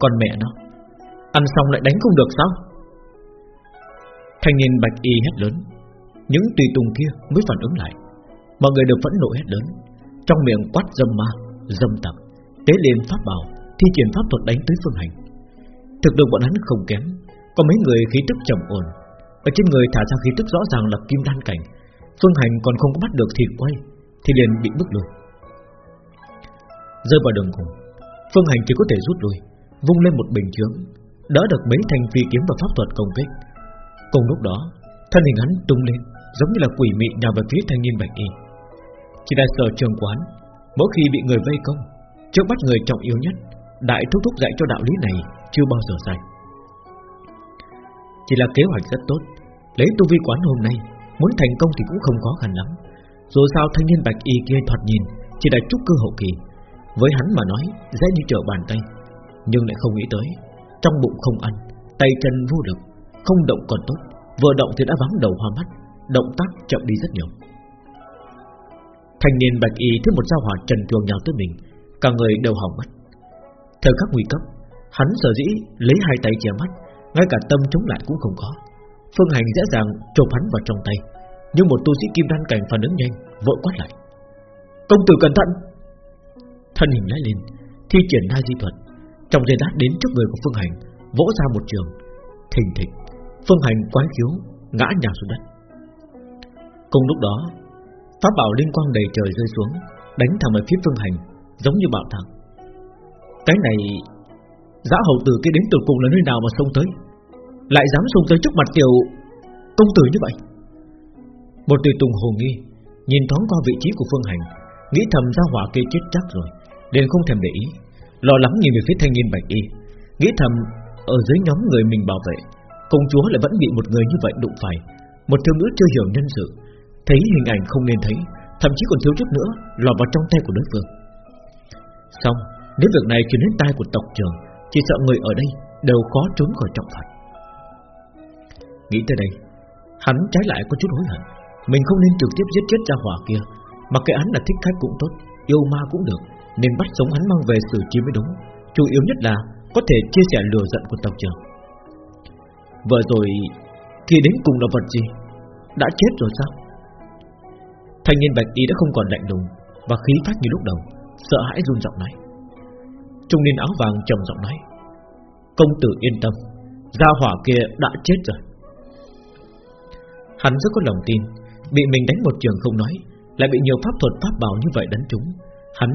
Còn mẹ nó. Ăn xong lại đánh không được sao? Thanh niên bạch y hét lớn. Những tùy tùng kia mới phản ứng lại. Mọi người đều phẫn nộ hét lớn. Trong miệng quát dâm ma, dâm tặc. Tế liền pháp bảo Thi triển pháp thuật đánh tới phương hành. Thực lực bọn hắn không kém. Có mấy người khí tức trầm ổn. Ở trên người thả ra khí tức rõ ràng là kim đan cảnh. Phương hành còn không có bắt được thịt quay Thì liền bị bức lui. Rơi vào đường cùng Phương hành chỉ có thể rút lui. Vung lên một bình chướng, Đỡ được mấy thanh phi kiếm và pháp thuật công kích. Cùng lúc đó, Thân hình hắn tung lên, Giống như là quỷ mị nhào về phía thanh niên bạch y. Chỉ đại sở trường quán Mỗi khi bị người vây công, Trước bắt người trọng yếu nhất, Đại thúc thúc dạy cho đạo lý này Chưa bao giờ sai Chỉ là kế hoạch rất tốt, Lấy tu vi quán hôm nay, Muốn thành công thì cũng không khó khăn lắm. Dù sao thanh niên bạch y kia thoạt nhìn Chỉ là trúc cơ hậu kỳ, Với hắn mà nói, dễ như trở bàn tay. Nhưng lại không nghĩ tới. Trong bụng không ăn, Tay chân vô lực, Không động còn tốt, Vừa động thì đã vắng đầu hoa mắt, Động tác chậm đi rất nhiều. Thanh niên bạch y thấy một giao hỏa trần truồng nhào tới mình, Cả người đều hỏng mắt Thời khắc nguy cấp, Hắn sở dĩ lấy hai tay che mắt, Ngay cả tâm chống lại cũng không có. Phương hành dễ dàng chộp hắn vào trong tay, Nhưng một tu sĩ kim đan cảnh phản ứng nhanh, Vội quát lại. Công tử cẩn thận! Thân hình lái lên, Thi triển hai di thuật. Trong giây lát đến trước người của Phương hành, Vỗ ra một trường. Thình thịch, Phương hành quái khiếu, Ngã nhào xuống đất. Cùng lúc đó, Pháp bảo linh quang đầy trời rơi xuống, Đánh thẳng về phía Phương hành, Giống như bạo thẳng Cái này, Giã hậu tử kia đến từ cùng là nơi nào mà xông tới? Lại dám xông tới trước mặt tiểu Công tử như vậy? Một tùy tùng hồ nghi, Nhìn thoáng qua vị trí của Phương Hành, Nghĩ thầm ra hỏa kia chết chắc rồi Nên không thèm để ý. Lo lắng nhìn về phía thanh niên bạch y, Nghĩ thầm ở dưới nhóm người mình bảo vệ, Công chúa lại vẫn bị một người như vậy đụng phải. Một thiếu nữ chưa hiểu nhân sự, Thấy hình ảnh không nên thấy, Thậm chí còn thiếu chút nữa lọt vào trong tay của đối phương. Xong, Nếu việc này chuyển đến tai của tộc trưởng, Chỉ sợ người ở đây đều khó trốn khỏi trọng phạt. Nghĩ tới đây, Hắn trái lại có chút hối hận. Mình không nên trực tiếp giết chết ra hỏa kia, Mà cái án là thích khách cũng tốt, Yêu ma cũng được. Nên bắt sống hắn mang về xử trí mới đúng, Chủ yếu nhất là có thể chia sẻ lừa giận của tộc trưởng. Vừa rồi Thì đến cùng là vật gì? Đã chết rồi sao? Thanh niên bạch y đã không còn lạnh lùng Và khí phát như lúc đầu, Sợ hãi run giọng nói. Trung niên áo vàng trầm giọng nói, Công tử yên tâm, Gia hỏa kia đã chết rồi. Hắn rất có lòng tin, Bị mình đánh một trường không nói, Lại bị nhiều pháp thuật pháp bảo như vậy đánh trúng, Hắn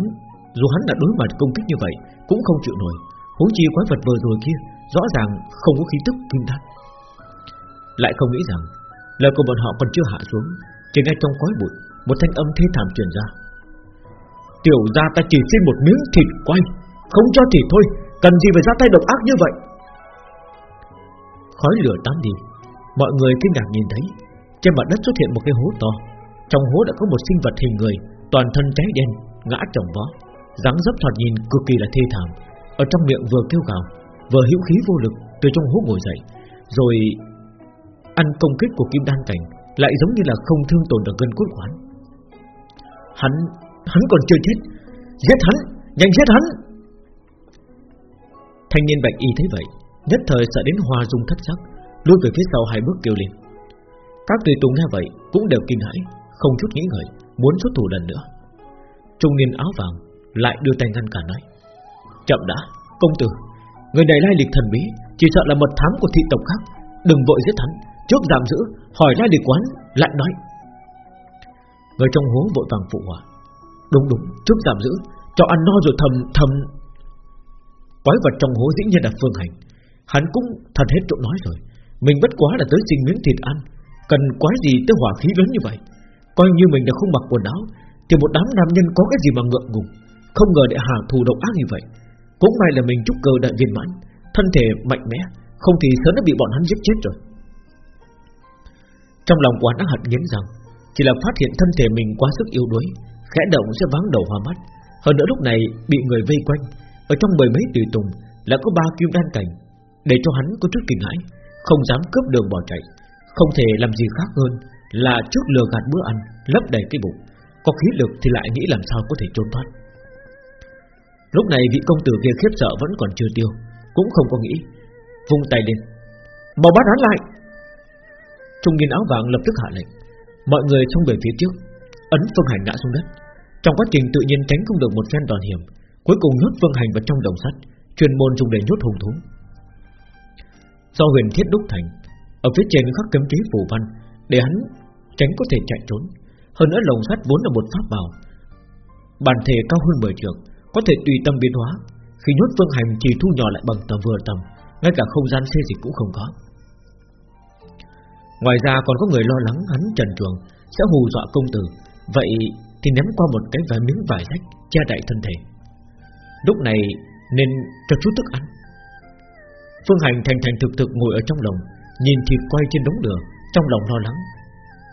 dù hắn đã đối mặt công kích như vậy Cũng không chịu nổi. Huống chi quái vật vừa rồi kia Rõ ràng không có khí tức kim đan. Lại không nghĩ rằng Lời của bọn họ còn chưa hạ xuống Chỉ ngay trong khói bụi Một thanh âm thê thảm truyền ra. Tiểu gia ta chỉ xin một miếng thịt quay Không cho thịt thôi Cần gì phải ra tay độc ác như vậy? Khói lửa tán đi Mọi người kinh ngạc nhìn thấy Trên mặt đất xuất hiện một cái hố to. Trong hố đã có một sinh vật hình người Toàn thân cháy đen, ngã chồng vó dáng dấp thoạt nhìn cực kỳ là thê thảm, Ở trong miệng vừa kêu gào, Vừa hữu khí vô lực từ trong hố ngồi dậy, Rồi Ăn công kích của kim đan cảnh Lại giống như là không thương tổn được gần cốt quán. Hắn Hắn còn chưa chết, Giết hắn, Nhanh giết hắn! Thanh niên bạch y thấy vậy, Nhất thời sợ đến hoa dung thất sắc, Lui về phía sau hai bước kêu lên. Các tùy tùng nghe vậy cũng đều kinh hãi, Không chút nghĩ ngợi, Muốn xuất thủ lần nữa. Trung niên áo vàng lại đưa tay ngăn cản nói, Chậm đã, Công tử, Người này lai lịch thần bí, Chỉ sợ là mật thám của thị tộc khác, Đừng vội giết hắn, Trước giảm giữ, Hỏi lai lịch quán, Lại nói. Người trong hố vội vàng phụ hòa Đúng đúng, Trước giảm giữ, Cho ăn no rồi thầm thầm. Quái vật trong hố dĩ nhiên là phương hành, Hắn cũng thật hết chỗ nói rồi, Mình bất quá là tới xin miếng thịt ăn, Cần quái gì tới hỏa khí lớn như vậy, Coi như mình đã không mặc quần áo, Thì một đám nam nhân có cái gì mà ngượng ngùng. Không ngờ đại hạ thù độc ác như vậy. Cũng may là mình trúc cơ đại viên mãn, Thân thể mạnh mẽ, Không thì sớm đã bị bọn hắn giết chết rồi. Trong lòng quán đã hận nghiến rằng, Chỉ là phát hiện thân thể mình quá sức yếu đuối, Khẽ động sẽ vắng đầu hoa mắt. Hơn nữa lúc này bị người vây quanh, Ở trong mười mấy tùy tùng Là có ba kim đan cảnh. Để cho hắn có chút kinh hãi, Không dám cướp đường bỏ chạy. Không thể làm gì khác hơn Là trước lừa gạt bữa ăn Lấp đầy cái bụng. Có khí lực thì lại nghĩ làm sao có thể trốn thoát. Lúc này vị công tử kia khiếp sợ vẫn còn chưa tiêu, Cũng không có nghĩ. Vung tay lên. Mau bắt hắn lại! Trung niên áo vàng lập tức hạ lệnh. Mọi người xông về phía trước, Ấn Phương Hành ngã xuống đất. Trong quá trình tự nhiên tránh không được một phen toàn hiểm, Cuối cùng nhốt Phương Hành vào trong đồng sắt, Chuyên môn dùng để nhốt hùng thú. Do huyền thiết đúc thành, Ở phía trên khắc cấm chế phù văn, Để hắn tránh có thể chạy trốn. Hơn nữa lồng sắt vốn là một pháp bảo, Bản thể cao hơn 10 trường có thể tùy tâm biến hóa, Khi nhốt Phương Hành chỉ thu nhỏ lại bằng tầm vừa tầm, Ngay cả không gian xê dịch cũng không có. Ngoài ra còn có người lo lắng hắn trần truồng, Sẽ hù dọa công tử, Vậy thì ném qua một cái vài miếng vải rách Che đậy thân thể. Lúc này nên cho chút thức ăn. Phương Hành thành thành thực thực ngồi ở trong lòng Nhìn thịt quay trên đống lửa, Trong lòng lo lắng.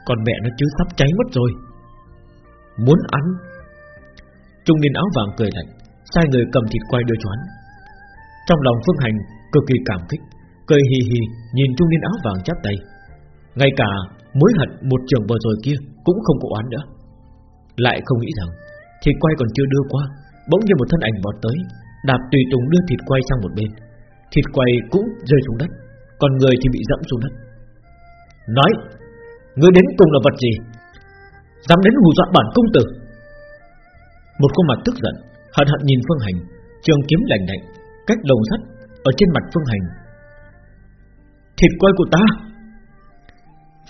Còn mẹ nó chứ sắp cháy mất rồi. Muốn ăn Trung niên áo vàng cười lạnh, Sai người cầm thịt quay đưa choán Trong lòng Phương Hành cực kỳ cảm kích, Cười hì hì nhìn trung niên áo vàng chắp tay. Ngay cả mối hận một trường vừa rồi kia Cũng không có oán nữa. Lại không nghĩ rằng Thịt quay còn chưa đưa qua, Bỗng như một thân ảnh bọt tới, Đạp tùy tùng đưa thịt quay sang một bên. Thịt quay cũng rơi xuống đất, Còn người thì bị dẫm xuống đất. Nói Người đến cùng là vật gì? Dám đến hù dọa bản công tử? Một khuôn mặt tức giận, Hận hận nhìn Phương Hành, Trường kiếm lạnh lạnh, Cách lồng sắt Ở trên mặt Phương Hành. Thịt quay của ta!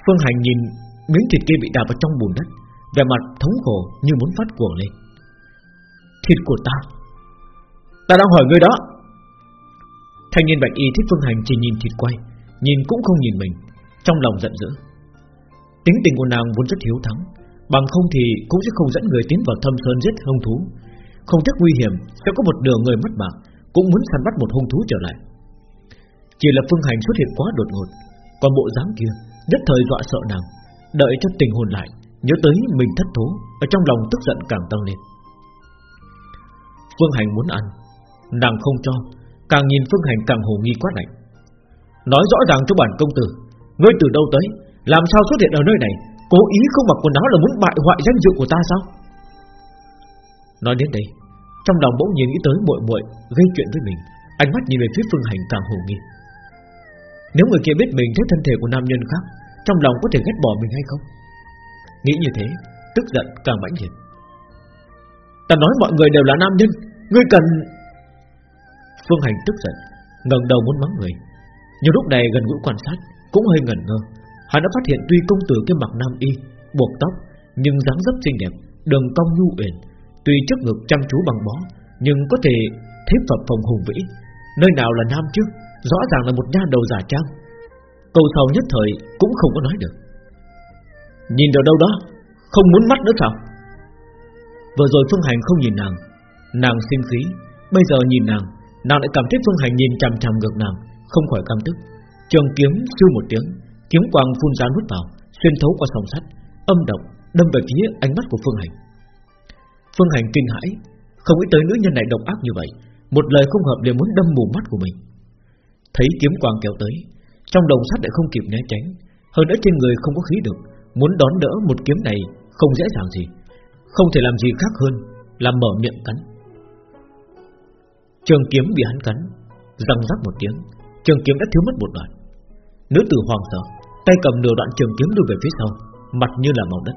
Phương Hành nhìn miếng thịt kia bị đạp vào trong bùn đất, Vẻ mặt thống khổ như muốn phát cuồng lên. Thịt của ta! Ta đang hỏi ngươi đó! Thanh niên bạch y thích Phương Hành chỉ nhìn thịt quay, Nhìn cũng không nhìn mình, Trong lòng giận dữ. Tính tình của nàng vốn rất hiếu thắng Bằng không thì cũng sẽ không dẫn người tiến vào thâm sơn giết hung thú. Không tiếc nguy hiểm, Sẽ có một đường người mất mạng, Cũng muốn săn bắt một hung thú trở lại. Chỉ là Phương Hành xuất hiện quá đột ngột, Còn bộ dáng kia, Nhất thời dọa sợ nàng, Đợi cho tình hồn lại, Nhớ tới mình thất thố, Ở trong lòng tức giận càng tăng lên. Phương Hành muốn ăn, Nàng không cho, Càng nhìn Phương Hành càng hồ nghi quá lạnh. Nói rõ ràng cho bản công tử, Ngươi từ đâu tới, Làm sao xuất hiện ở nơi này Cố ý không mặc quần áo là muốn bại hoại danh dự của ta sao? Nói đến đây, Trong lòng bỗng nhiên nghĩ tới muội muội Gây chuyện với mình. Ánh mắt nhìn về phía Phương Hành càng hồ nghi. Nếu người kia biết mình thấy thân thể của nam nhân khác, trong lòng có thể ghét bỏ mình hay không? Nghĩ như thế, Tức giận càng mãnh liệt. Ta nói mọi người đều là nam nhân, Ngươi cần Phương Hành tức giận, ngẩng đầu muốn mắng người. Nhưng lúc này gần gũi quan sát, Cũng hơi ngẩn ngơ. Hắn đã phát hiện tuy công tử cái mặc nam y, Buộc tóc, nhưng dáng dấp xinh đẹp, Đường cong nhu uyển. Tuy trước ngực chăm chú bằng bó, Nhưng có thể thấy phập phòng hùng vĩ. Nơi nào là nam chứ Rõ ràng là một nha đầu giả trang. Câu sau nhất thời cũng không có nói được. Nhìn vào đâu đó, Không muốn mắt nữa sao? Vừa rồi Phương Hành không nhìn nàng. Nàng sinh khí, Bây giờ nhìn nàng Nàng lại cảm thấy Phương Hành nhìn chằm chằm ngược nàng, Không khỏi cam tức. Trường kiếm siêu một tiếng. Kiếm quang phun ra nút vào, Xuyên thấu qua sòng sắt, Âm độc đâm về phía ánh mắt của Phương Hành. Phương Hành kinh hãi, Không nghĩ tới nữ nhân này độc ác như vậy, Một lời không hợp liền muốn đâm mù mắt của mình. Thấy kiếm quang kéo tới, trong đồng sắt lại không kịp né tránh, Hơn nữa trên người không có khí được Muốn đón đỡ một kiếm này không dễ dàng gì, Không thể làm gì khác hơn Là mở miệng cắn. Trường kiếm bị hắn cắn, Răng rắc một tiếng, Trường kiếm đã thiếu mất một đoạn. Nữ tử hoàng sợ Tay cầm nửa đoạn trường kiếm đưa về phía sau Mặt như là màu đất.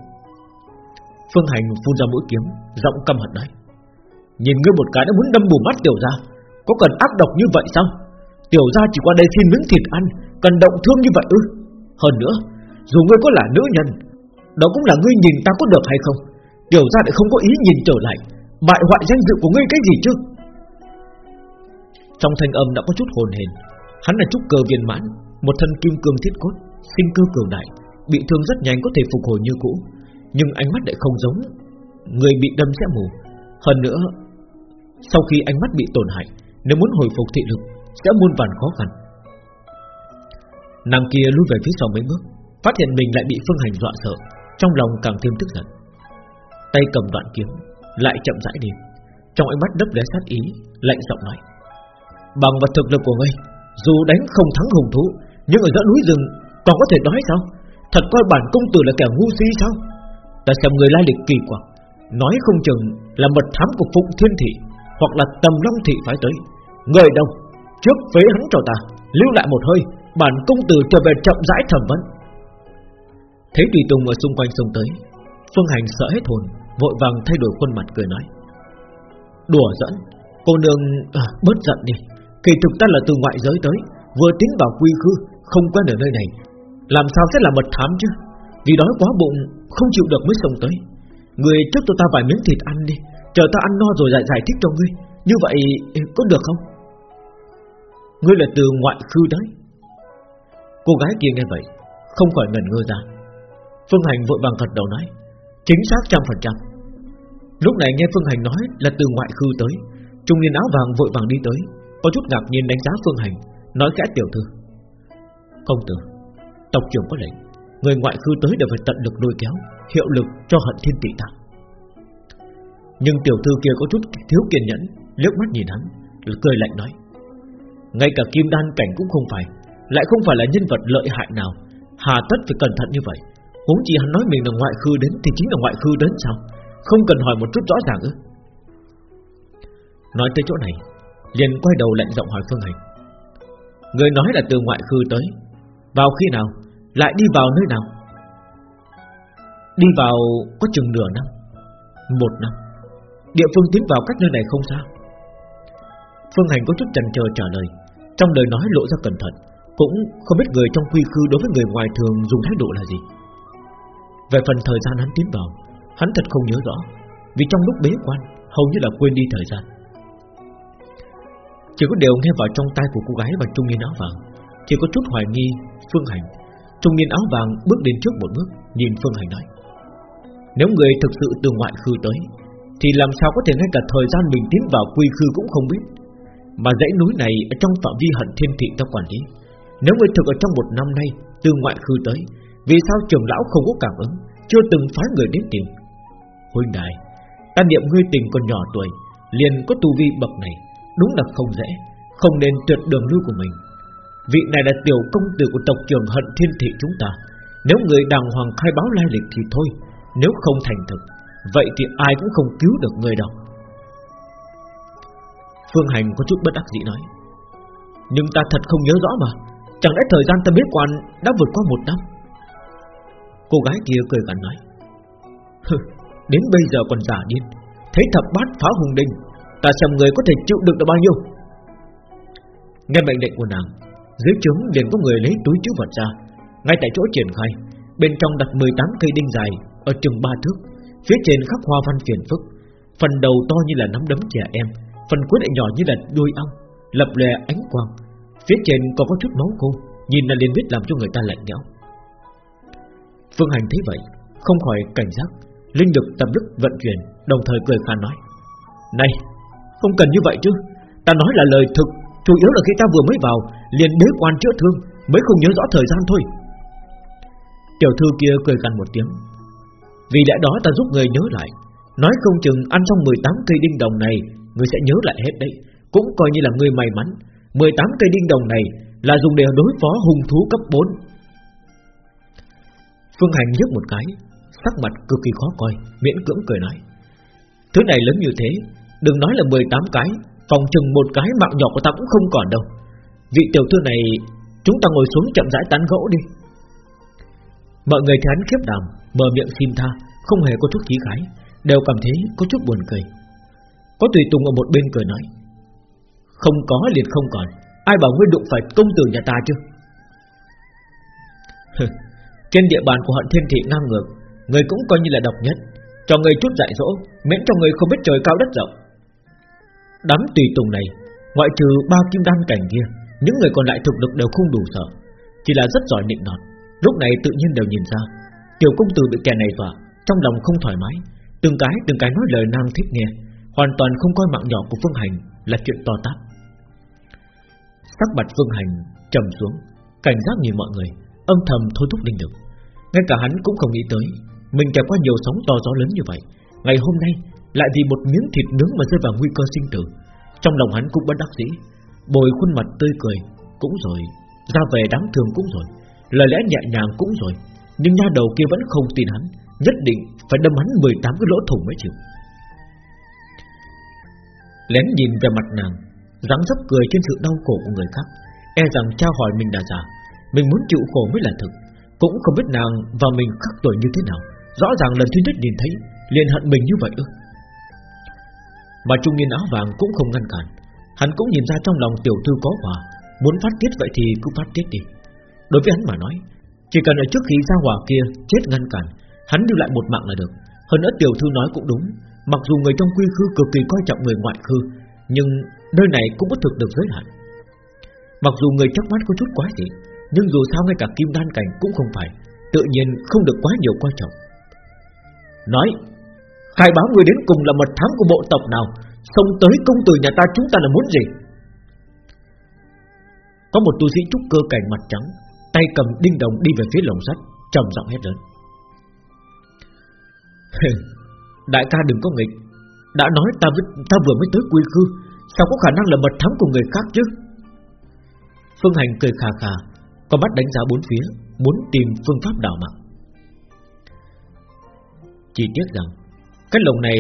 Phương Hành phun ra mũi kiếm Giọng căm hận nói Nhìn ngươi một cái đã muốn đâm bù mắt tiểu gia, Có cần ác độc như vậy sao? Tiểu gia chỉ qua đây xin miếng thịt ăn Cần động thương như vậy ư? Hơn nữa Dù ngươi có là nữ nhân Đó cũng là ngươi nhìn ta có được hay không? Tiểu gia lại không có ý nhìn trở lại Bại hoại danh dự của ngươi cái gì chứ? Trong thanh âm đã có chút hồn hền Hắn là trúc cơ viên mãn Một thân kim cương thiết cốt Sinh cơ cường đại, Bị thương rất nhanh có thể phục hồi như cũ, Nhưng ánh mắt lại không giống. Người bị đâm sẽ mù. Hơn nữa, Sau khi ánh mắt bị tổn hại, Nếu muốn hồi phục thị lực, Sẽ muôn vàn khó khăn. Nàng kia lui về phía sau mấy bước, Phát hiện mình lại bị Phương Hành dọa sợ, Trong lòng càng thêm tức giận. Tay cầm đoạn kiếm, Lại chậm rãi đi. Trong ánh mắt đấp lé sát ý, Lạnh giọng nói, Bằng vật thực lực của ngươi, Dù đánh không thắng hùng thú, Nhưng ở giữa núi rừng còn có thể nói sao? Thật coi bản công tử là kẻ ngu si sao? Ta xem người lai lịch kỳ quặc Nói không chừng là mật thám của Phụng Thiên Thị Hoặc là Tầm Long Thị phải tới. Người đâu? Trước phế hắn cho ta Lưu lại một hơi Bản công tử trở về chậm rãi thẩm vấn. Thấy Tùy Tùng ở xung quanh xông tới. Phương Hành sợ hết hồn Vội vàng thay đổi khuôn mặt cười nói. Đùa dẫn Cô nương à, bớt giận đi. Kỳ thực ta là từ ngoại giới tới Vừa tiến vào quy khư Không quen ở nơi này làm sao sẽ là mật thám chứ? Vì đói quá bụng, Không chịu được mới xông tới. Người trước cho ta vài miếng thịt ăn đi, Chờ ta ăn no rồi giải giải thích cho ngươi. Như vậy ừ, có được không? Ngươi là từ ngoại khư đấy. Cô gái kia nghe vậy, Không khỏi ngẩn ngơ ra. Phương Hành vội vàng gật đầu nói, Chính xác trăm phần trăm. Lúc này nghe Phương Hành nói là từ ngoại khư tới, Trung niên áo vàng vội vàng đi tới, Có chút ngạc nhiên đánh giá Phương Hành, Nói khẽ tiểu thư. Công tử Tộc trưởng có lệnh, Người ngoại khư tới đều phải tận lực lôi kéo, Hiệu lực cho hận thiên tị ta Nhưng tiểu thư kia có chút thiếu kiên nhẫn, liếc mắt nhìn hắn Cười lạnh nói, Ngay cả kim đan cảnh cũng không phải, Lại không phải là nhân vật lợi hại nào. Hà tất phải cẩn thận như vậy. Huống chi hắn nói mình là ngoại khư đến Thì chính là ngoại khư đến sao? Không cần hỏi một chút rõ ràng ư? Nói tới chỗ này, liền quay đầu lạnh giọng hỏi Phương Hành, Người nói là từ ngoại khư tới, Vào khi nào lại đi vào nơi nào? Đi vào có chừng nửa năm, Một năm. Địa phương tiến vào cách nơi này không xa. Phương Hành có chút chần chờ trả lời. Trong lời nói lộ ra cẩn thận, Cũng không biết người trong quy khư đối với người ngoài thường dùng thái độ là gì. Về phần thời gian hắn tiến vào, Hắn thật không nhớ rõ, Vì trong lúc bế quan, Hầu như là quên đi thời gian. Chỉ có điều nghe vào trong tai của cô gái và trung niên áo vàng, Chỉ có chút hoài nghi Phương Hành. Trung niên áo vàng bước đến trước một bước, Nhìn Phương Hành nói, Nếu người thực sự từ ngoại khư tới, Thì làm sao có thể ngay cả thời gian mình tiến vào quy khư cũng không biết? Mà dãy núi này ở trong phạm vi hận thiên thị ta quản lý, Nếu người thực ở trong một năm nay Từ ngoại khư tới, Vì sao trưởng lão không có cảm ứng, Chưa từng phái người đến tìm? Huynh đài Ta niệm ngươi tình còn nhỏ tuổi, Liền có tu vi bậc này, Đúng là không dễ, Không nên tuyệt đường lưu của mình. Vị này là tiểu công tử của tộc trưởng hận thiên thị chúng ta. Nếu người đàng hoàng khai báo lai lịch thì thôi, Nếu không thành thực, Vậy thì ai cũng không cứu được người đâu Phương Hành có chút bất đắc dĩ nói, Nhưng ta thật không nhớ rõ mà, Chẳng lẽ thời gian ta biết quan đã vượt qua một năm? Cô gái kia cười gắn nói Đến bây giờ còn giả điên, Thấy thập bát phá hùng đình Ta xem người có thể chịu đựng được bao nhiêu? Nghe mệnh lệnh của nàng dưới trướng liền có người lấy túi chứa vật ra. Ngay tại chỗ triển khai, Bên trong đặt 18 cây đinh dài Ở chừng ba thước, Phía trên khắc hoa văn phiền phức, Phần đầu to như là nắm đấm trẻ em, Phần cuối lại nhỏ như là đuôi ong, Lập lè ánh quang. Phía trên còn có chút máu khô, Nhìn là liền biết làm cho người ta lạnh nhẽo Phương Hành thấy vậy, Không khỏi cảnh giác, Linh lực tập đức vận chuyển, Đồng thời cười khan nói, Này, không cần như vậy chứ. Ta nói là lời thực Chủ yếu là khi ta vừa mới vào, Liền bế quan chữa thương, Mới không nhớ rõ thời gian thôi. Tiểu thư kia cười gần một tiếng. Vì lẽ đó ta giúp người nhớ lại. Nói không chừng ăn trong 18 cây đinh đồng này, Người sẽ nhớ lại hết đấy. Cũng coi như là người may mắn. 18 cây đinh đồng này Là dùng để đối phó hung thú cấp 4 Phương Hành nhấc một cái, Sắc mặt cực kỳ khó coi, Miễn cưỡng cười nói. Thứ này lớn như thế, Đừng nói là 18 cái Phòng chừng một cái mạng nhỏ của ta cũng không còn đâu. Vị tiểu thư này, Chúng ta ngồi xuống chậm rãi tán gỗ đi. Mọi người thấy hắn khiếp đảm, Mở miệng xin tha, Không hề có chút khí khái, Đều cảm thấy có chút buồn cười. Có tùy tùng ở một bên cười nói, Không có liền không còn, Ai bảo ngươi đụng phải công tử nhà ta chứ? Trên địa bàn của hận thiên thị ngang ngược, Người cũng coi như là độc nhất, Cho người chút dạy dỗ, Miễn cho người không biết trời cao đất rộng. Đám tùy tùng này, Ngoại trừ ba kim đan cảnh kia, Những người còn lại thực lực đều không đủ sợ, Chỉ là rất giỏi nịnh nọt. Lúc này tự nhiên đều nhìn ra, Tiểu công tử bị kẻ này dọa, Trong lòng không thoải mái. Từng cái từng cái nói lời nam thích nghe, Hoàn toàn không coi mạng nhỏ của Phương Hành Là chuyện to tát. Sắc mặt Phương Hành trầm xuống, Cảnh giác nhìn mọi người, Âm thầm thôi thúc linh lực. Ngay cả hắn cũng không nghĩ tới, Mình trải qua nhiều sóng to gió lớn như vậy, Ngày hôm nay lại vì một miếng thịt nướng mà rơi vào nguy cơ sinh tử. Trong lòng hắn cũng bất đắc dĩ. Bồi khuôn mặt tươi cười Cũng rồi. Ra về đáng thương cũng rồi. Lời lẽ nhẹ nhàng cũng rồi. Nhưng nha đầu kia vẫn không tin hắn. Nhất định phải đâm hắn 18 cái lỗ thủng mới chịu. Lén nhìn về mặt nàng dáng dấp cười trên sự đau khổ của người khác, e rằng trao hỏi mình đã già, mình muốn chịu khổ mới là thực, cũng không biết nàng và mình khắc tuổi như thế nào. Rõ ràng lần thứ nhất nhìn thấy liền hận mình như vậy ư? Mà trung niên áo vàng cũng không ngăn cản, hắn cũng nhìn ra trong lòng tiểu thư có hòa, muốn phát tiết vậy thì cứ phát tiết đi. Đối với hắn mà nói, chỉ cần ở trước khi ra hỏa kia chết ngăn cản, hắn lưu lại một mạng là được. Hơn nữa tiểu thư nói cũng đúng, mặc dù người trong quy khư cực kỳ coi trọng người ngoại khư, nhưng nơi này cũng bất thực được giới hạn. Mặc dù người chắc mắt có chút quá dị, nhưng dù sao ngay cả kim đan cảnh cũng không phải, tự nhiên không được quá nhiều quan trọng. Nói, khai báo người đến cùng là mật thám của bộ tộc nào, xông tới công tử nhà ta chúng ta là muốn gì? Có một tu sĩ trúc cơ cảnh mặt trắng, tay cầm đinh đồng đi về phía lồng sắt, trầm giọng hét lớn. Đại ca đừng có nghịch, đã nói ta ta vừa mới tới quy khư, sao có khả năng là mật thám của người khác chứ? Phương Hành cười khà khà, con mắt đánh giá bốn phía, muốn tìm phương pháp đảo mạng. Chỉ tiếc rằng, cái lồng này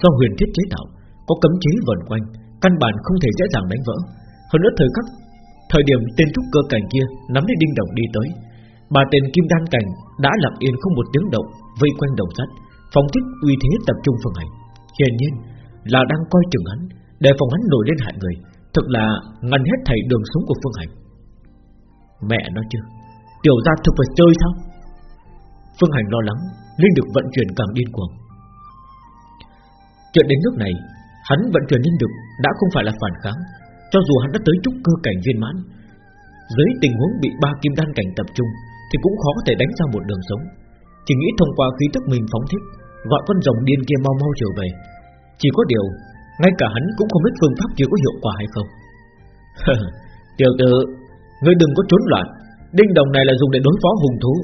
do huyền thiết chế tạo, có cấm chế vần quanh, căn bản không thể dễ dàng đánh vỡ. Hơn nữa thời khắc Thời điểm tên trúc cơ cảnh kia nắm lấy đinh đồng đi tới, bà tên kim đan cảnh đã lặng yên không một tiếng động vây quanh đồng sắt, phóng thích uy thế tập trung phương hành. Hiển nhiên là đang coi chừng hắn, để phòng hắn nổi lên hại người, thực là ngăn hết thảy đường sống của phương hành. Mẹ nói chưa, tiểu gia thực phải chơi sao? Phương hành lo lắng, linh được vận chuyển càng điên cuồng. Chuyện đến nước này, hắn vận chuyển nhân lực đã không phải là phản kháng, cho dù hắn đã tới trúc cơ cảnh viên mãn. Dưới tình huống bị ba kim đan cảnh tập trung Thì cũng khó có thể đánh ra một đường sống. Chỉ nghĩ thông qua khí tức mình phóng thích Gọi con rồng điên kia mau mau trở về. Chỉ có điều Ngay cả hắn cũng không biết phương pháp kia có hiệu quả hay không. Tiểu tử Ngươi đừng có trốn loạn. Đinh đồng này là dùng để đối phó hùng thú.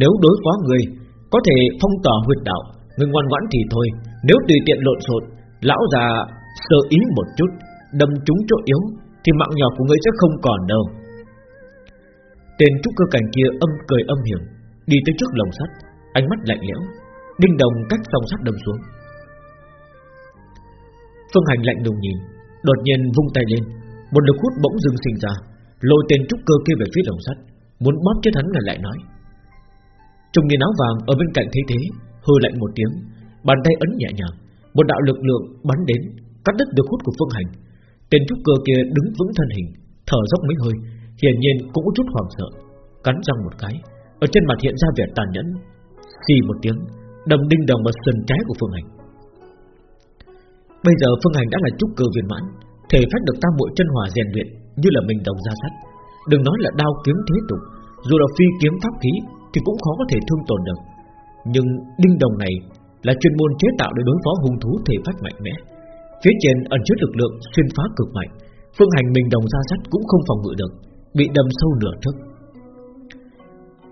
Nếu đối phó người Có thể phong tỏa huyệt đạo. Ngươi ngoan ngoãn thì thôi Nếu tùy tiện lộn xộn Lão già sơ ý một chút đâm trúng chỗ yếu thì mạng nhỏ của ngươi sẽ không còn đâu. Tên trúc cơ cảnh kia âm cười âm hiểm, đi tới trước lồng sắt, ánh mắt lạnh lẽo, đinh đồng cách song sắt đâm xuống. Phương Hành lạnh lùng nhìn, đột nhiên vung tay lên, một lực hút bỗng dưng sinh ra, lôi tên trúc cơ kia về phía lồng sắt, muốn bóp chết hắn là lại nói. Trung niên áo vàng ở bên cạnh thấy thế, hừ lạnh một tiếng, bàn tay ấn nhẹ nhàng, một đạo lực lượng bắn đến, cắt đứt được hút của Phương Hành, Tên trúc cơ kia đứng vững thân hình Thở dốc mấy hơi Hiển nhiên cũng có chút hoảng sợ. Cắn răng một cái Ở trên mặt hiện ra vẻ tàn nhẫn. Xì một tiếng Đâm đinh đồng vào sườn trái của Phương Hành. Bây giờ Phương Hành đã là trúc cơ viên mãn Thể phách được tam muội chân hòa rèn luyện Như là mình đồng ra sắt. Đừng nói là đao kiếm thế tục Dù là phi kiếm pháp khí Thì cũng khó có thể thương tổn được. Nhưng đinh đồng này Là chuyên môn chế tạo để đối phó hung thú thể phách mạnh mẽ. Phía trên ẩn chứa lực lượng xuyên phá cực mạnh, Phương hành mình đồng ra sắt cũng không phòng ngự được, Bị đâm sâu nửa thước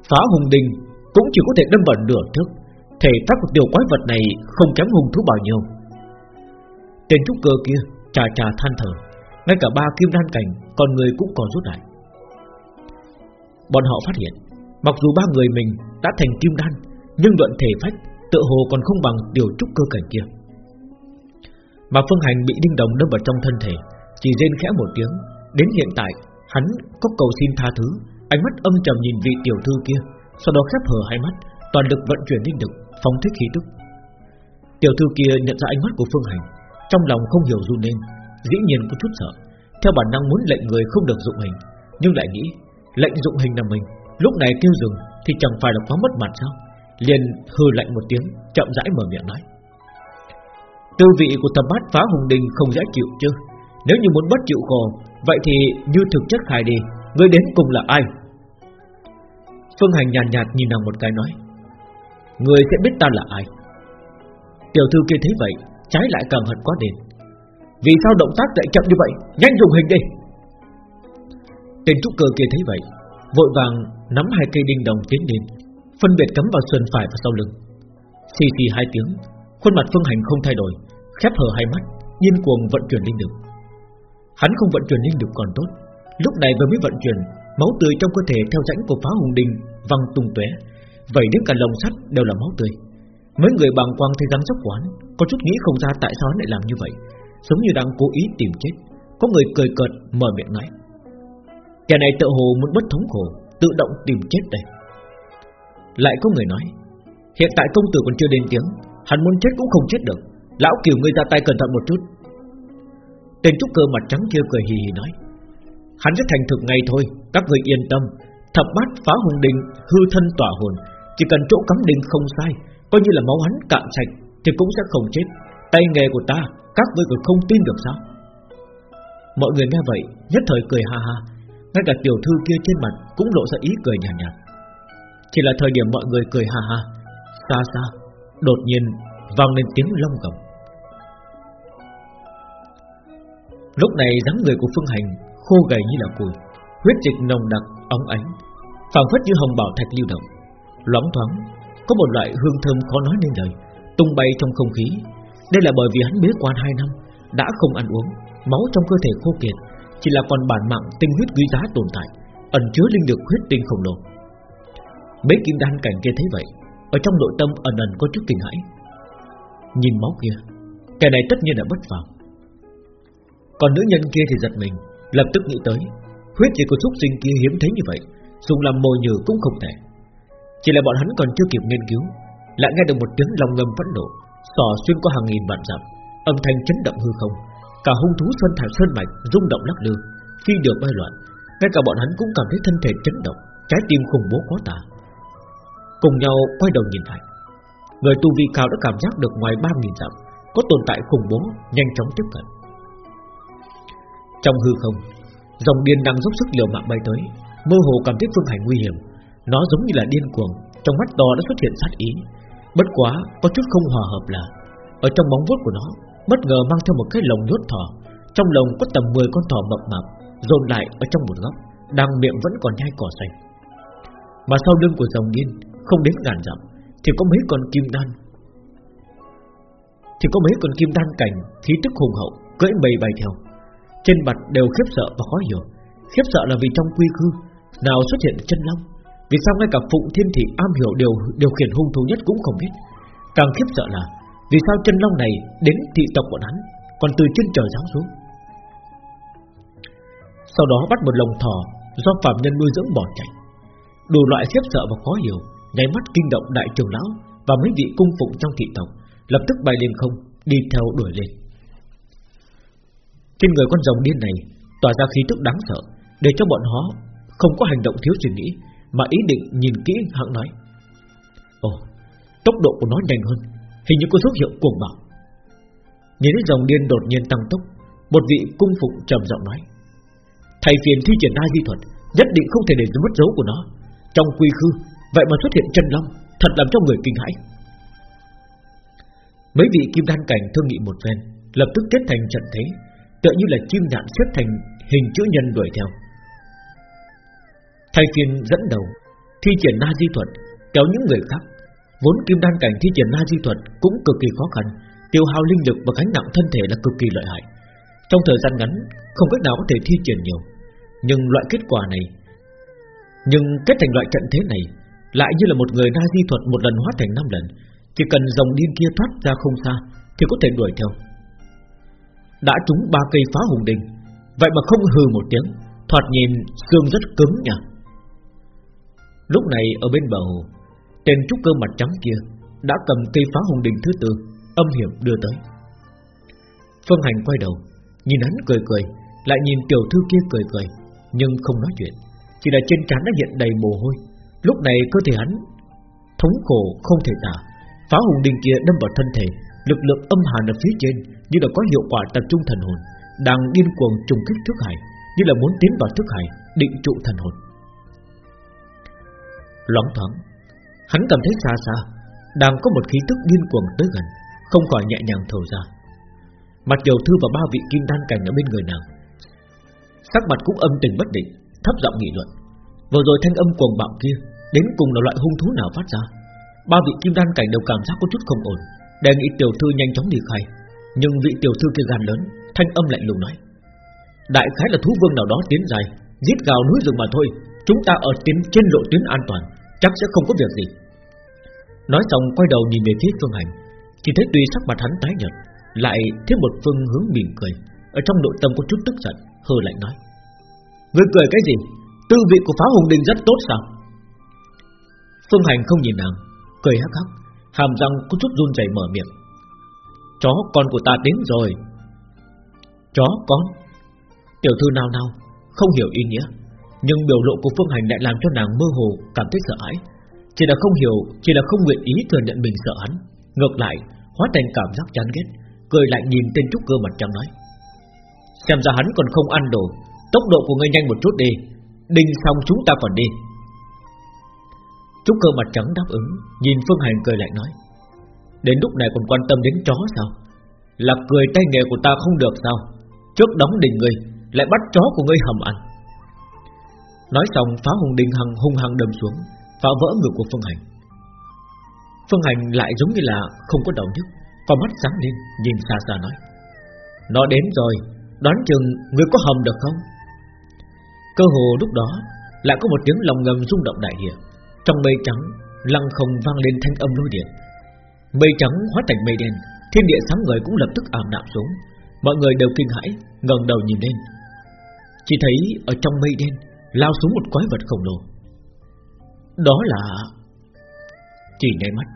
Phá hung đình Cũng chỉ có thể đâm vào nửa thước Thể tác của tiểu quái vật này Không kém hung thú bao nhiêu. Tên trúc cơ kia, trà trà than thở, Ngay cả ba kim đan cảnh Còn người cũng còn rút lại. Bọn họ phát hiện, Mặc dù ba người mình đã thành kim đan nhưng luận thể phách Tự hồ còn không bằng tiểu trúc cơ cảnh kia. Mà Phương Hành bị đinh đồng đâm vào trong thân thể, Chỉ rên khẽ một tiếng. Đến hiện tại, hắn có cầu xin tha thứ. Ánh mắt âm trầm nhìn vị tiểu thư kia, Sau đó khép hờ hai mắt, Toàn lực vận chuyển linh lực, Phóng thích khí tức. Tiểu thư kia nhận ra ánh mắt của Phương Hành, Trong lòng không hiểu run lên, Dĩ nhiên có chút sợ. Theo bản năng muốn lệnh người không được dụng hình, Nhưng lại nghĩ, lệnh dụng hình là mình, Lúc này kêu dừng thì chẳng phải là quá mất mặt sao? Liền hừ lạnh một tiếng Chậm rãi mở miệng nói. Tư vị của thập bát phá hùng đình không dễ chịu chứ? Nếu như muốn bất chịu khổ Vậy thì như thực chất khai đi Ngươi đến cùng là ai? Phương Hành nhàn nhạt, nhạt nhìn nàng một cái nói Ngươi sẽ biết ta là ai? Tiểu thư kia thấy vậy Trái lại càng hận quá đền. Vì sao động tác lại chậm như vậy? Nhanh dùng hình đi! Tên trúc cơ kia thấy vậy Vội vàng nắm hai cây đinh đồng tiến đến Phân biệt cắm vào sườn phải và sau lưng. Xì xì hai tiếng, Khuôn mặt Phương Hành không thay đổi, Khép hờ hai mắt, Điên cuồng vận chuyển linh lực. Hắn không vận chuyển linh lực còn tốt, Lúc này vừa mới vận chuyển, Máu tươi trong cơ thể theo rãnh của phá hùng đình Văng tung tóe Vậy đến cả lồng sắt đều là máu tươi. Mấy người bằng quang thấy rắn dốc quán Có chút nghĩ không ra tại sao hắn lại làm như vậy, Giống như đang cố ý tìm chết. Có người cười cợt, mở miệng nói, Kẻ này tự hồ muốn bất thống khổ, Tự động tìm chết đây. Lại có người nói, Hiện tại công tử còn chưa đến tiếng, Hắn muốn chết cũng không chết được. Lão kiều ngươi ra tay cẩn thận một chút. Tên trúc cơ mặt trắng kia cười hì hì nói, Hắn rất thành thực ngay thôi, Các người yên tâm. Thập bát phá hùng đình hư thân tỏa hồn, Chỉ cần chỗ cắm đình không sai, Coi như là máu hắn cạn sạch Thì cũng sẽ không chết. Tay nghề của ta, Các ngươi còn không tin được sao? Mọi người nghe vậy, Nhất thời cười ha ha. Ngay cả tiểu thư kia trên mặt Cũng lộ ra ý cười nhạt nhạt. Chỉ là thời điểm mọi người cười ha ha Xa xa Đột nhiên vang lên tiếng long gầm Lúc này dáng người của Phương Hành khô gầy như là củi, huyết dịch nồng đặc, óng ánh, phảng phất như hồng bảo thạch lưu động, loáng thoáng, có một loại hương thơm khó nói nên lời, tung bay trong không khí. Đây là bởi vì hắn bế quan hai năm, đã không ăn uống, máu trong cơ thể khô kiệt, chỉ là còn bản mạng tinh huyết quý giá tồn tại, ẩn chứa linh lực huyết tinh khổng lồ. Mấy kim đan cảnh kia thấy vậy, ở trong nội tâm ẩn ẩn có chút kinh hãi. Nhìn máu kia, kẻ này tất nhiên là bất phàm. Còn nữ nhân kia thì giật mình Lập tức nghĩ tới Huyết dịch của xúc sinh kia hiếm thấy như vậy Dùng làm mồi nhử cũng không thể Chỉ là bọn hắn còn chưa kịp nghiên cứu Lại nghe được một tiếng lòng ngầm phẫn nộ Sò xuyên qua hàng nghìn vạn dặm Âm thanh chấn động hư không Cả hung thú xuân thải sơn mạch rung động lắc lư Phi được bay loạn Ngay cả bọn hắn cũng cảm thấy thân thể chấn động Trái tim khủng bố quá tả Cùng nhau quay đầu nhìn lại Người tu vi cao đã cảm giác được ngoài ba nghìn dặm, Có tồn tại khủng bố, Nhanh chóng tiếp cận. Trong hư không, Dòng điên đang dốc sức liều mạng bay tới, Mơ hồ cảm thấy phương hành nguy hiểm. Nó giống như là điên cuồng, Trong mắt to đã xuất hiện sát ý. Bất quá, có chút không hòa hợp là, Ở trong bóng vuốt của nó, Bất ngờ mang theo một cái lồng nhốt thỏ. Trong lồng có tầm 10 con thỏ mập mạp, Dồn lại ở trong một góc, Đang miệng vẫn còn nhai cỏ xanh Mà sau lưng của dòng điên không đến ngàn dặm, Thì có mấy con kim đan. Thì có mấy con kim đan cảnh Khí tức hùng hậu, Cưỡi mây bay theo. Trên mặt đều khiếp sợ và khó hiểu. Khiếp sợ là vì trong quy khư, Nào xuất hiện chân long. Vì sao ngay cả Phụng Thiên Thị, am hiểu điều điều khiển hung thú nhất cũng không biết. Càng khiếp sợ là, Vì sao chân long này đến thị tộc bọn hắn, Còn từ trên trời giáng xuống? Sau đó bắt một lồng thỏ Do phạm nhân nuôi dưỡng bỏ chạy. Đủ loại khiếp sợ và khó hiểu. Nháy mắt kinh động đại trưởng lão Và mấy vị cung phụng trong thị tộc Lập tức bay lên không Đi theo đuổi lên trên người con rồng điên này tỏa ra khí tức đáng sợ, để cho bọn họ không có hành động thiếu suy nghĩ, mà ý định nhìn kỹ hạng nói. Ồ, tốc độ của nó nhanh hơn, hình như có dấu hiệu cuồng bạo. Nhìn thấy rồng điên đột nhiên tăng tốc, một vị cung phụng trầm giọng nói: Thầy phiền thi triển A Di thuật, nhất định không thể để mất dấu của nó. Trong quy khư, vậy mà xuất hiện chân long, thật làm cho người kinh hãi. Mấy vị kim đan cảnh thương nghị một phen, lập tức kết thành trận thế, tựa như là chim đạn xếp thành hình chữ nhân đuổi theo. thay phiên dẫn đầu thi triển na di thuật kéo những người khác. Vốn kim đan cảnh thi triển na di thuật cũng cực kỳ khó khăn, tiêu hao linh lực và gánh nặng thân thể là cực kỳ lợi hại. Trong thời gian ngắn không cách nào có thể thi triển nhiều, nhưng loại kết quả này, nhưng kết thành loại trận thế này lại như là một người na di thuật một lần hóa thành năm lần, chỉ cần dòng điên kia thoát ra không xa thì có thể đuổi theo đã trúng ba cây phá hùng đình, vậy mà không hừ một tiếng, thoạt nhìn xương rất cứng nhỉ. Lúc này ở bên bờ hồ, tên trúc cơ mặt trắng kia đã cầm cây phá hùng đình thứ tư, âm hiểm đưa tới. Phương Hành quay đầu, nhìn hắn cười cười, lại nhìn tiểu thư kia cười cười, nhưng không nói chuyện, chỉ là trên trán đã hiện đầy mồ hôi. Lúc này cơ thể hắn thống khổ không thể tả, phá hùng đình kia đâm vào thân thể, lực lượng âm hàn ở phía trên như là có hiệu quả tập trung thần hồn, đang điên cuồng trùng kích thức hải, như là muốn tiến vào thức hải, định trụ thần hồn. Loáng thoáng, hắn cảm thấy xa xa, đang có một khí tức điên cuồng tới gần, không khỏi nhẹ nhàng thở ra. Mặt dầu Thư và ba vị kim đan cảnh ở bên người nàng, sắc mặt cũng âm tình bất định, thấp giọng nghị luận. Vừa rồi thanh âm cuồng bạo kia, đến cùng là loại hung thú nào phát ra? Ba vị kim đan cảnh đều cảm giác có chút không ổn, đề nghị tiểu thư nhanh chóng đi khai, nhưng vị tiểu thư kia gan lớn Thanh âm lạnh lùng nói Đại khái là thú vương nào đó tiến dài Giết gào núi rừng mà thôi Chúng ta ở tiến trên lộ tuyến an toàn Chắc sẽ không có việc gì. Nói xong quay đầu nhìn về phía Phương Hành Chỉ thấy tuy sắc mặt hắn tái nhợt Lại thêm một phương hướng mỉm cười. Ở trong nội tâm có chút tức giận hơi lạnh nói Ngươi cười cái gì? Tư vị của phá hùng đình rất tốt sao? Phương Hành không nhìn nàng, Cười hắc hắc, Hàm răng có chút run rẩy mở miệng. Chó con của ta đến rồi. Chó con? Tiểu thư nào nào, Không hiểu ý nghĩa, Nhưng biểu lộ của Phương Hành lại làm cho nàng mơ hồ, Cảm thấy sợ hãi. Chỉ là không hiểu, Chỉ là không nguyện ý thừa nhận mình sợ hắn. Ngược lại, Hóa thành cảm giác chán ghét, Cười lại nhìn tên trúc cơ mặt trăng nói. Xem ra hắn còn không ăn đồ, Tốc độ của ngươi nhanh một chút đi. Đinh xong chúng ta còn đi. Trúc cơ mặt trắng đáp ứng, Nhìn Phương Hành cười lại nói, Đến lúc này còn quan tâm đến chó sao? Là cười tay nghề của ta không được sao? Trước đóng đình ngươi, Lại bắt chó của ngươi hầm ăn. Nói xong, phá hùng đình hằng hung hăng đâm xuống, Phá vỡ ngực của Phương Hành. Phương Hành lại giống như là Không có đầu nhức, Con mắt sáng lên, nhìn xa xa nói, Nó đến rồi, Đoán chừng ngươi có hầm được không? Cơ hồ lúc đó, Lại có một tiếng lòng ngầm rung động đại địa. Trong mây trắng, Lăng không vang lên thanh âm lôi điện. Mây trắng hóa thành mây đen, Thiên địa sáng người cũng lập tức ảm đạm xuống. Mọi người đều kinh hãi, ngẩng đầu nhìn lên. Chỉ thấy ở trong mây đen, Lao xuống một quái vật khổng lồ. Đó là Chỉ nháy mắt,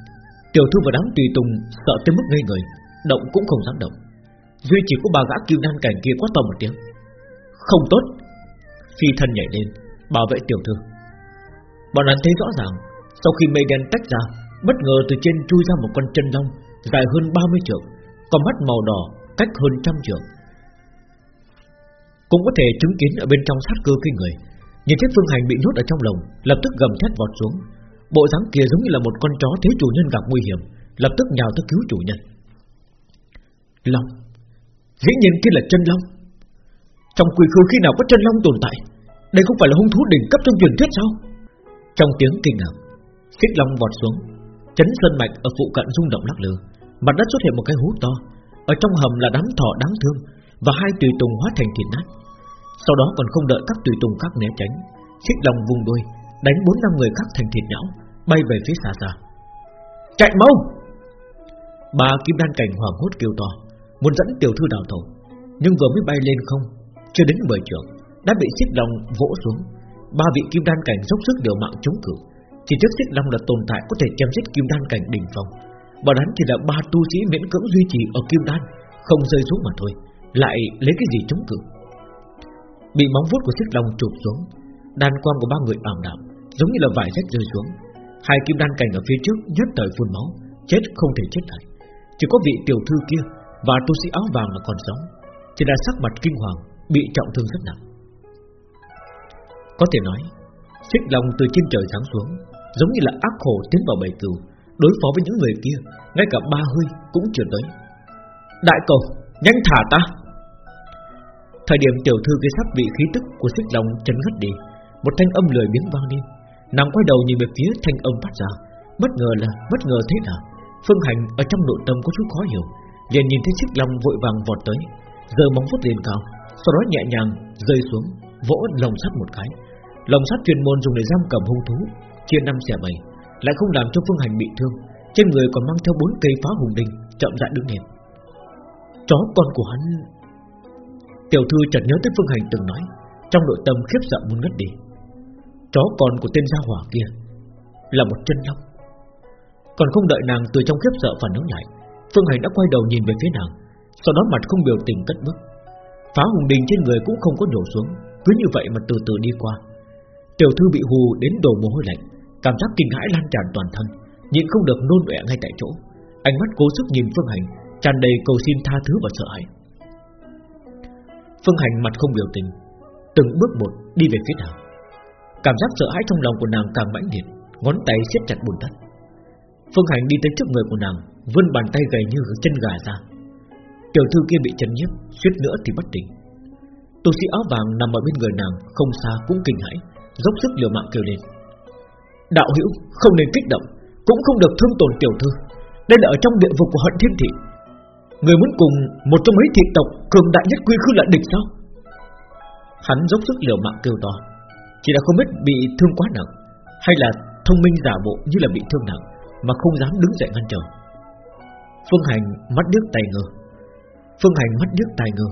Tiểu thư và đám tùy tùng sợ tới mức ngây người, Động cũng không dám động. Duy chỉ có bà gã kiêu nan cảnh kia quát to một tiếng. Không tốt. Phi thân nhảy lên, Bảo vệ tiểu thư. Bọn hắn thấy rõ ràng, Sau khi mây đen tách ra, Bất ngờ từ trên chui ra một con chân long, Dài hơn 30 trượng Con mắt màu đỏ, cách hơn trăm trượng. Cũng có thể chứng kiến ở bên trong sát cơ kinh người, Nhìn thấy Phương Hành bị nhốt ở trong lồng, Lập tức gầm thét vọt xuống. Bộ dáng kia giống như là một con chó thấy chủ nhân gặp nguy hiểm, Lập tức nhào tới cứu chủ nhân. Long, Dĩ nhiên kia là chân long. Trong quỷ khư khi nào có chân long tồn tại, Đây không phải là hung thú đỉnh cấp trong truyền thuyết sao? Trong tiếng kinh ngạc Xích long vọt xuống, Chấn sơn mạch ở phụ cận rung động lắc lư. Mặt đất xuất hiện một cái hú to, Ở trong hầm là đám thỏ đáng thương Và hai tùy tùng hóa thành thịt nát. Sau đó còn không đợi các tùy tùng khác né tránh, Xích long vùng đuôi, Đánh bốn năm người khác thành thịt nhão, Bay về phía xa xa. Chạy mau! Bà kim đan cảnh hoàng hốt kêu to, Muốn dẫn tiểu thư đào thổ Nhưng vừa mới bay lên không, Chưa đến 10 trường Đã bị xích long vỗ xuống. Ba vị kim đan cảnh dốc sức liều mạng chống cự. Chỉ trước xích long là tồn tại có thể chém giết kim đan cảnh đỉnh phong. Bọn hắn chỉ là ba tu sĩ miễn cưỡng duy trì ở kim đan, Không rơi xuống mà thôi, Lại lấy cái gì chống cự? Bị móng vuốt của xích long chụp xuống, Đan quang của ba người ảm đạm, Giống như là vải rách rơi xuống. Hai kim đan cảnh ở phía trước nhất thời phun máu, Chết không thể chết lại. Chỉ có vị tiểu thư kia và tu sĩ áo vàng là còn sống, Chỉ là sắc mặt kinh hoàng, Bị trọng thương rất nặng. Có thể nói Xích lòng từ trên trời giáng xuống Giống như là ác hổ tiến vào bầy cừu Đối phó với những người kia Ngay cả ba hơi cũng chưa tới. Đại cầu nhanh thả ta! Thời điểm tiểu thư kia sắp bị khí tức của xích lòng chấn ngất đi Một thanh âm lười biến vang lên Nàng quay đầu nhìn về phía thanh âm phát ra Bất ngờ là bất ngờ thế nào? Phương Hành ở trong nội tâm có chút khó hiểu liền nhìn thấy xích long vội vàng vọt tới, giờ móng vuốt lên cao, sau đó nhẹ nhàng rơi xuống, vỗ lồng sắt một cái. Lồng sắt chuyên môn dùng để giam cầm hung thú, chia năm xẻ bảy, lại không làm cho Phương Hành bị thương, trên người còn mang theo bốn cây phá hùng đình, chậm rãi đứng lên. Chó con của hắn. Tiểu thư chợt nhớ tới Phương Hành từng nói, trong nội tâm khiếp sợ muốn ngất đi. Chó con của tên gia hỏa kia là một chân long. Còn không đợi nàng từ trong khiếp sợ phản ứng lại, Phương Hành đã quay đầu nhìn về phía nàng Sau đó mặt không biểu tình cất bước Phá hùng đình trên người cũng không có đổ xuống Cứ như vậy mà từ từ đi qua Tiểu thư bị hù đến đổ mồ hôi lạnh Cảm giác kinh hãi lan tràn toàn thân Nhịn không được nôn ọe ngay tại chỗ. Ánh mắt cố sức nhìn Phương Hành tràn đầy cầu xin tha thứ và sợ hãi. Phương Hành mặt không biểu tình Từng bước một đi về phía nào Cảm giác sợ hãi trong lòng của nàng càng mãnh liệt Ngón tay siết chặt bùn đất. Phương Hành đi tới trước người của nàng vươn bàn tay gầy như chân gà ra. Tiểu thư kia bị chân nhiếp, suýt nữa thì bất tỉnh. Tu sĩ áo vàng nằm ở bên người nàng, không xa cũng kinh hãi, dốc sức liều mạng kêu lên. Đạo hữu không nên kích động, cũng không được thương tổn tiểu thư. Đây là ở trong địa vực của hận thiên thị. Người muốn cùng một trong mấy thị tộc cường đại nhất quy khư là địch sao? Hắn dốc sức liều mạng kêu to, chỉ là không biết bị thương quá nặng, hay là thông minh giả bộ như là bị thương nặng mà không dám đứng dậy ngăn trở. Phương Hành mắt điếc tay ngơ Phương Hành mắt điếc tai ngơ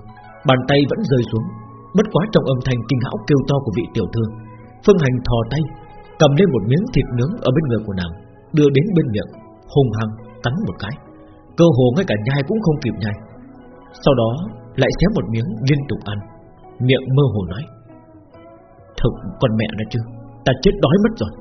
Bàn tay vẫn rơi xuống Bất quá trong âm thanh kinh hãi kêu to của vị tiểu thư Phương Hành thò tay, Cầm lên một miếng thịt nướng ở bên người của nàng, Đưa đến bên miệng Hùng hăng cắn một cái. Cơ hồ ngay cả nhai cũng không kịp nhai. Sau đó lại xé một miếng liên tục ăn, Miệng mơ hồ nói, Thực, con mẹ nó chứ, Ta chết đói mất rồi.